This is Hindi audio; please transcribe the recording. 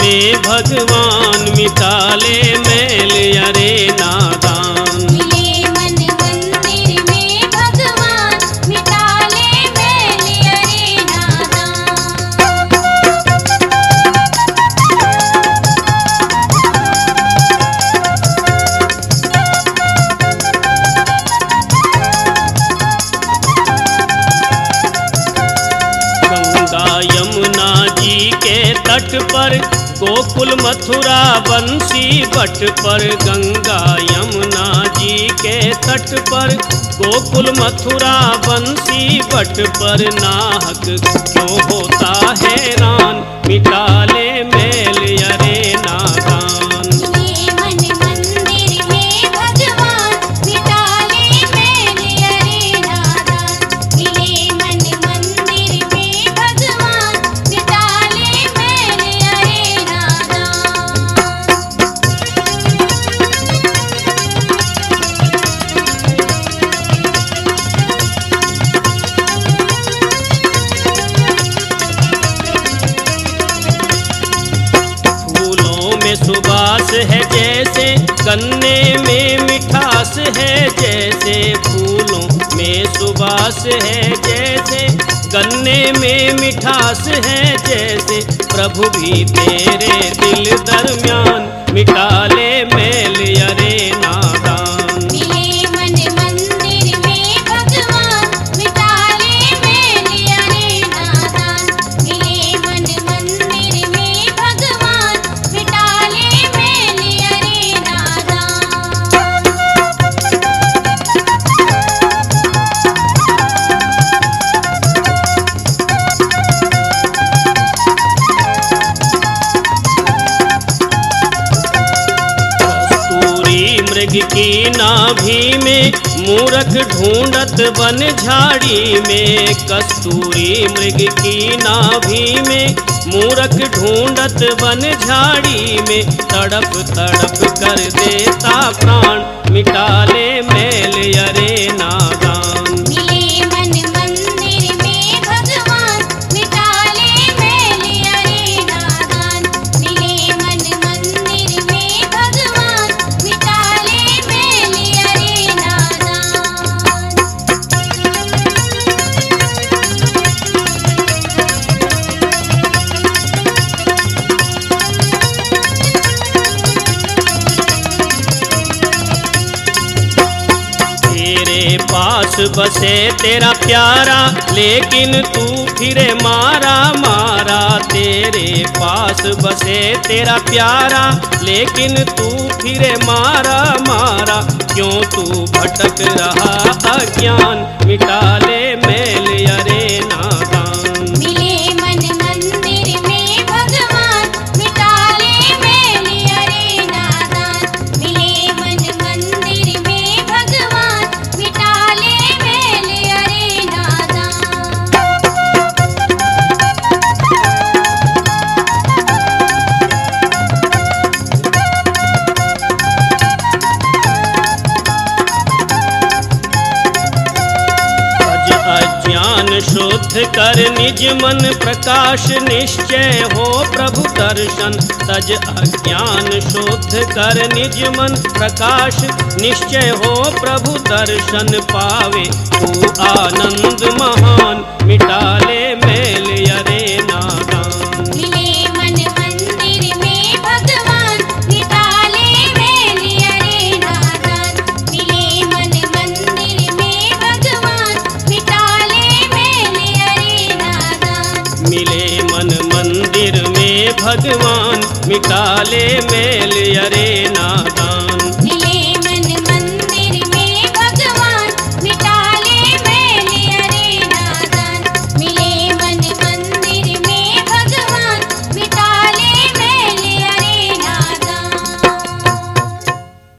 में भगवान मिटाले मैल मन मंदिर में भगवान मिताले मेल अरे नादान। जी के तट पर, गोकुल मथुरा बंसी बट पर, गंगा यमुना जी के तट पर, गोकुल मथुरा बंसी बट पर नाहक क्यों होता हैरान मिटाले गन्ने में मिठास है, जैसे फूलों में सुबास है, जैसे गन्ने में मिठास है, जैसे प्रभु भी तेरे दिल दरमियान मिटाले मेल कस्तूरी मृग की नाभि में, मूरख ढूंढत बन झाड़ी में। कस्तूरी मृग की नाभि में, मूरख ढूंढत बन झाड़ी में। तड़प तड़प कर देता प्राण मिटाले पास बसे तेरा प्यारा, लेकिन तू फिरे मारा मारा तेरे पास बसे तेरा प्यारा, लेकिन तू फिरे मारा मारा क्यों तू भटक रहा अज्ञान मिटाले अज्ञान शुद्ध कर निज मन प्रकाश निश्चय हो प्रभु दर्शन। तज अज्ञान शुद्ध कर निज मन प्रकाश निश्चय हो प्रभु दर्शन पावे। तू आनंद महान मिटाले भगवान मिटाले मेल अरे नादान